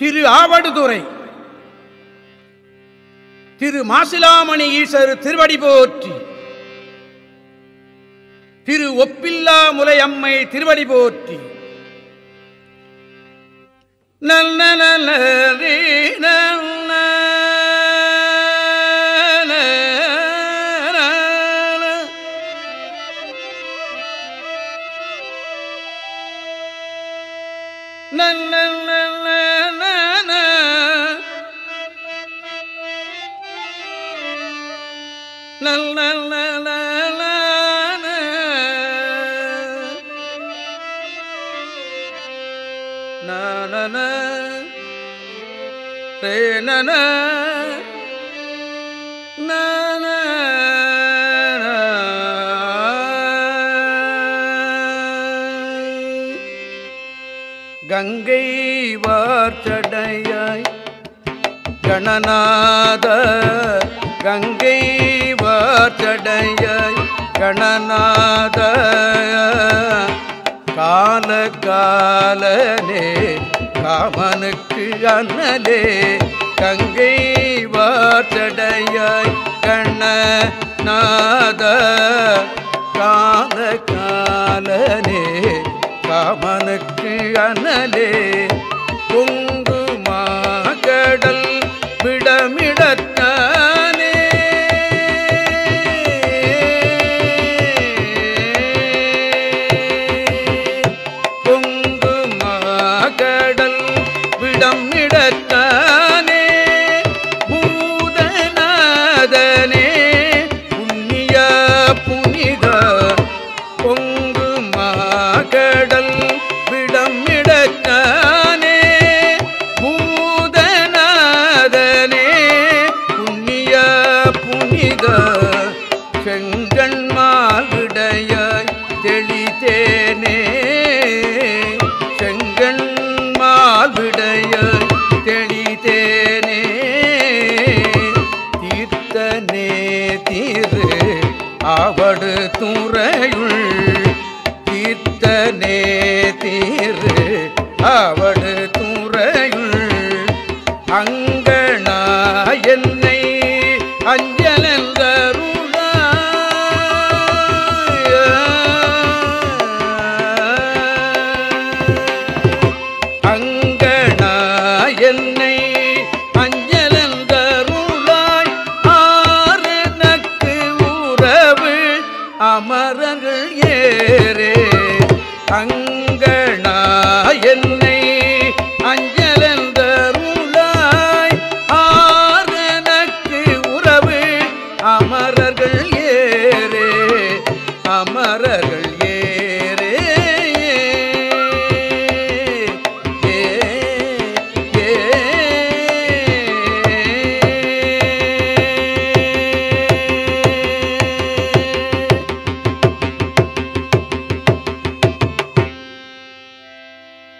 திரு ஆவடுதுறை. திரு மாசிலாமணி ஈசர் திருவடி போற்றி. திரு ஒப்பில்லா முலையம்மை திருவடி போற்றி. நல்ல நல்ல நல்ல நல்ல கங்கை வார்த்தடையாய் கணநாத கங்கை வார்த்தடையாய் கணநாத. கால காலனே காமனுக்கு அண்ணலே கங்கை வார்த்தடையாய் கண்ணநாத கால காலனே காமனுக்கு அனலே அஞ்சலந்தருளாய்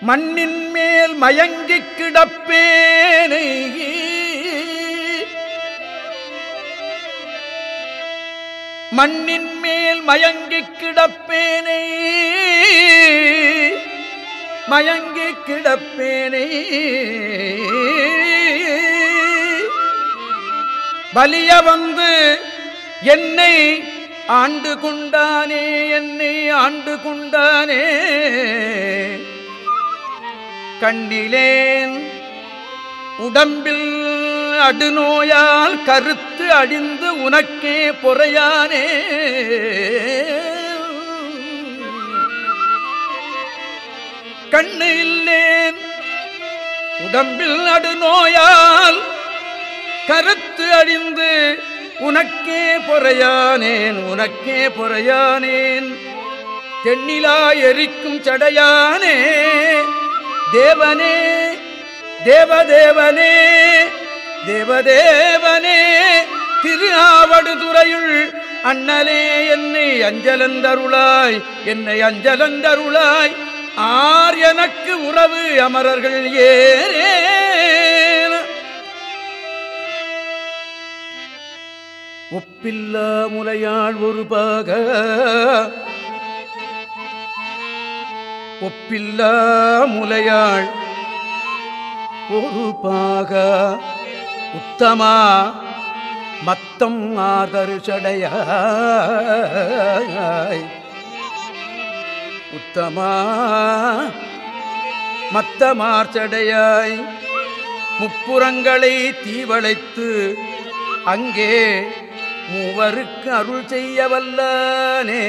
மண்ணின் மேல் மயங்கிக் கிடப்பேனை. மண்ணின் மேல் மயங்கிக் கிடப்பேனை. மயங்கிக் கிடப்பேனை. பலிய வந்து என்னை ஆண்டு கொண்டானே என்னை ஆண்டு கொண்டானே. கண்ணிலேன். உடம்பில் அடுநோயால் கருத்து அழிந்து உனக்கே பொறையானே. கண்ணு இல்லேன். உடம்பில் நடுநோயால் கருத்து அழிந்து உனக்கே பொறையானேன் உனக்கே பொறையானேன். தென்னிலா எரிக்கும் சடையானே. தேவனே தேவதேவனே தேவதேவனே திரு ஆவடுதுறையுள் அண்ணலே என்னை அஞ்சலந்தருளாய் என்னை அஞ்சலந்தருளாய் ஆர் எனக்கு உறவு அமரர்கள் ஏரே ஒப்பில்லா முலையாள் ஒரு பாக ஒப்பில்லா முலையாள். பொறுப்பாக உத்தமா மத்தம் ஆதரு உத்தமா மத்தமார்ச்சடையாய் முப்புறங்களை தீவளைத்து அங்கே மூவருக்கு அருள் செய்ய வல்லானே.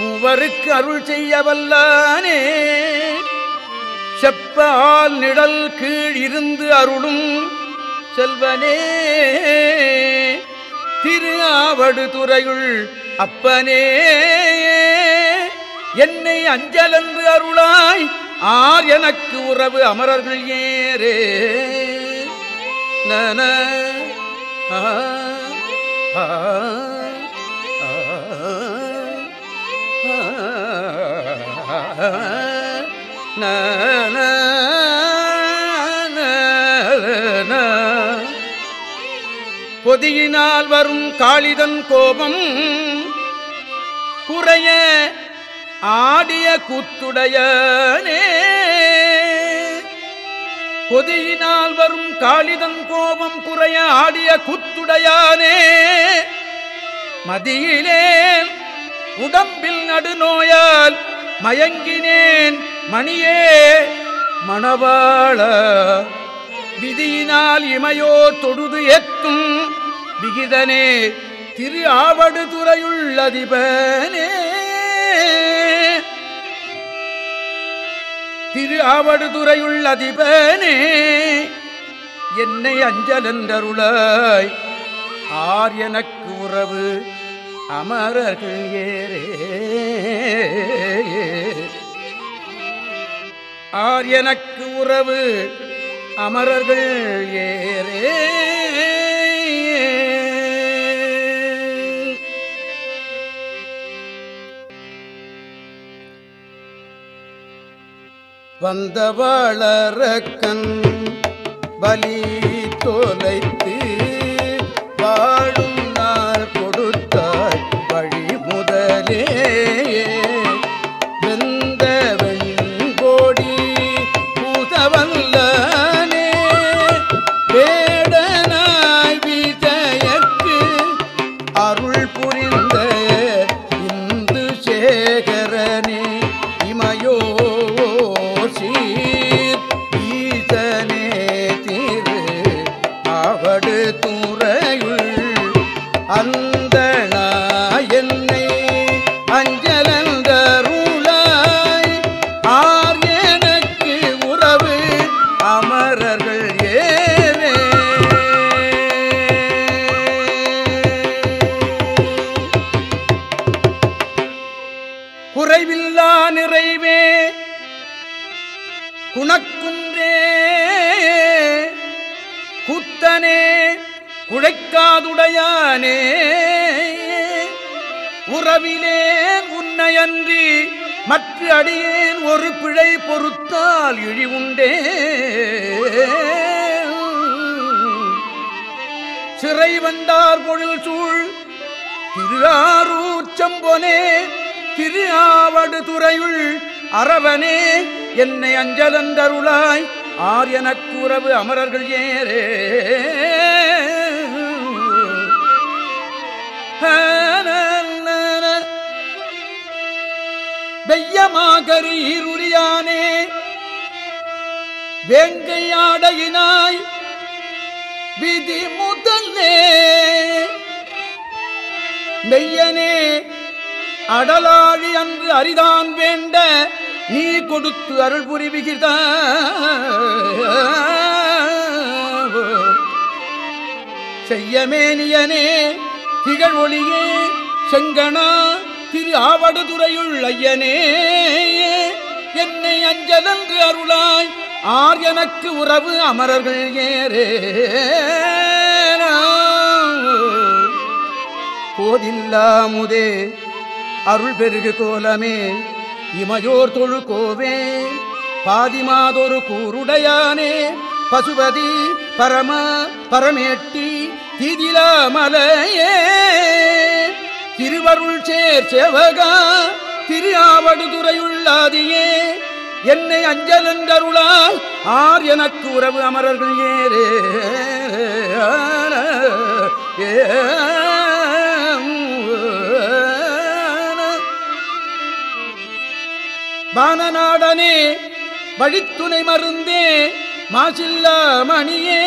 மூவருக்கு அருள் செய்ய வல்லானே. செப்பால் நிழல் கீழ் இருந்து அருளும் செல்வனே. திரு ஆவடு துறையுள் அப்பனே. என்னை அஞ்சலன்று அருளாய் ஆர் எனக்கு உறவு அமரர்கள் ஏரே நன ஆ, ஆ, ஆ, பொதியினால் வரும் காளிதன் கோபம் குறைய ஆடிய கூத்துடையனே. பொதியினால் வரும் காளிதன் கோபம் குறைய ஆடிய கூத்துடையானே. மதியிலேன் உடம்பில் நடுநோயால் மயங்கினேன் மணியே மணவாள. விதியினால் இமையோ தொழுது எத்தும் விகிதனே திரு ஆவடு துறையுள்ளதிபனே திரு ஆவடு துறையுள்ளதிபனே என்னை அஞ்சலன்றருளாய் ஆர் எனக்கு உறவு அமரர்கள் ஏரே ஆர் எனக்கு உறவு அமரர்கள் ஏரே வந்த வளரக்கன் பலி தோலை குறைவில்லா நிறைவே. குணக்குன்றே. குத்தனே குழைக்காதுடையானே. உறவிலேன் உன்னையன்றி மற்ற அடியேன் ஒரு பிழை பொறுத்தால் இழிவுண்டே. சிறை வந்தார் பொழில் சூழ் திருஆரூச்சம்பொனே திரு ஆவடு துறையுள் அரவனே என்னை அஞ்சலந்தருளாய் ஆர் எனக்கு அமரர்கள் ஏரே வெய்யமாகரு ஈருரியானே வேங்கையாடையினாய் விதி முதல்லே. மெய்யனே அடலாழி அன்று அரிதான் வேண்ட நீ கொடுத்து அருள் புரிவிகித செய்யமேனியனே திகழ் ஒளியே செங்கனா திரு ஆவடுதுறையுள் ஐயனே. என்னை அஞ்சலன்று அருளாய் ஆர் எனக்கு உறவு அமரர்கள் ஏரே போதில்லாமுதே அருள் பெருகு கோலமே இமையோர் தொழு கோவே பாதிமாதொரு கூருடையானே பசுபதி பரம பரமேட்டி திதிலாமலையே திருவருள் சேர் செவகா திரு ஆவடுதுறையுள்ளாதியே என்னை அஞ்சலந்தருளால் ஆர் எனக்கு உறவு அமரர்கள் ஏரே ஏ வானநாடனே வழித்துணை மருந்தே மாசில்லா மணியே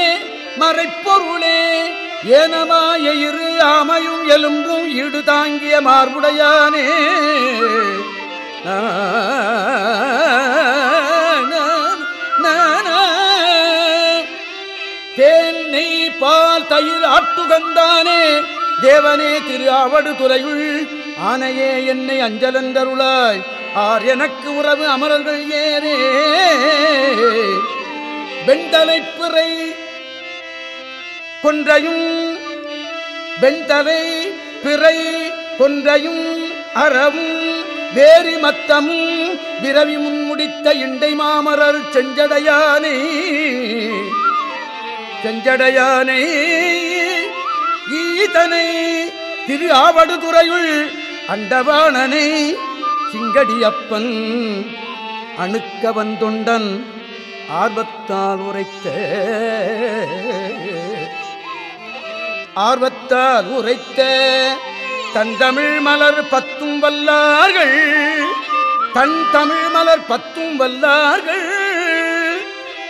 மறைப்பொருளே ஏனமாய இரு ஆமையும் எலும்பும் ஈடு தாங்கிய மார்புடையானே. ஆ, தேன் நெய் பால் தயிர் ஆட்டுகந்தானே தேவனே திரு அவடு துறையுள் ஆனையே என்னை அஞ்சலந்தருளாய். ஆர் எனக்கு உறவு அமரர்கள் ஏரே வெண்தலை பிறை கொன்றையும் வெண்தலை பிறை கொன்றையும் அறவும் வேரி மத்தமும் விரவி முன்முடித்த இண்டை மாமரர் செஞ்சடையானே. செஞ்சடையானை. ஈதனை திரு ஆவடுதுறையுள் அண்டவாணனை. சிங்கடியப்பன் அணுக்க வந்தொண்டன் ஆர்வத்தால் உரைத்த ஆர்வத்தால் உரைத்த தந்தமிழ் மலர் பத்தும் வல்லார்கள் தன் தமிழ் மலர் பத்தும் வல்லார்கள்.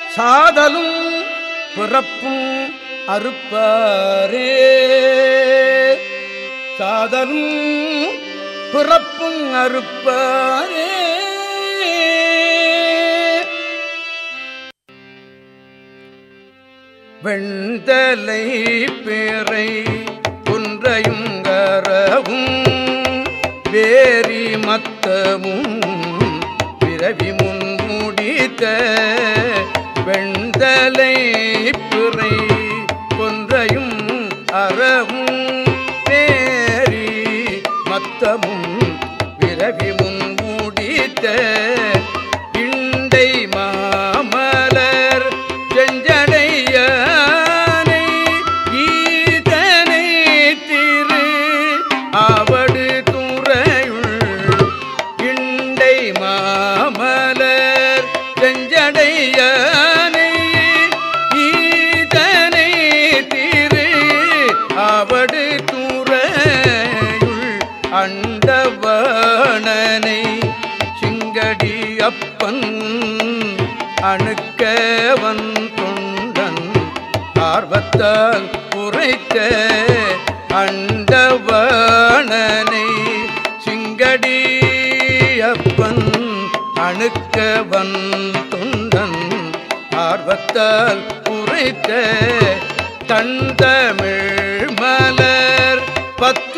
சாதலும் பிறப்பும் அறுப்பாரே. சாதலும் பிறப்பும் அறுப்பாரே. வெண்தலை பேரை குன்றையும் கரவும் வேரி மத்தமும் பிறவி முன்முடித்த வெண்தலை பிறை கொன்றையும் அறவும் வேரி மத்தமும் அணுக்கவன் தொண்டன் ஆர்வத்தால் உரைத்த அண்டவணனை சிங்கடியப்பன் அணுக்கவன் தொண்டன் ஆர்வத்தால் உரைத்த தந்தமிழ் மலர் பத்து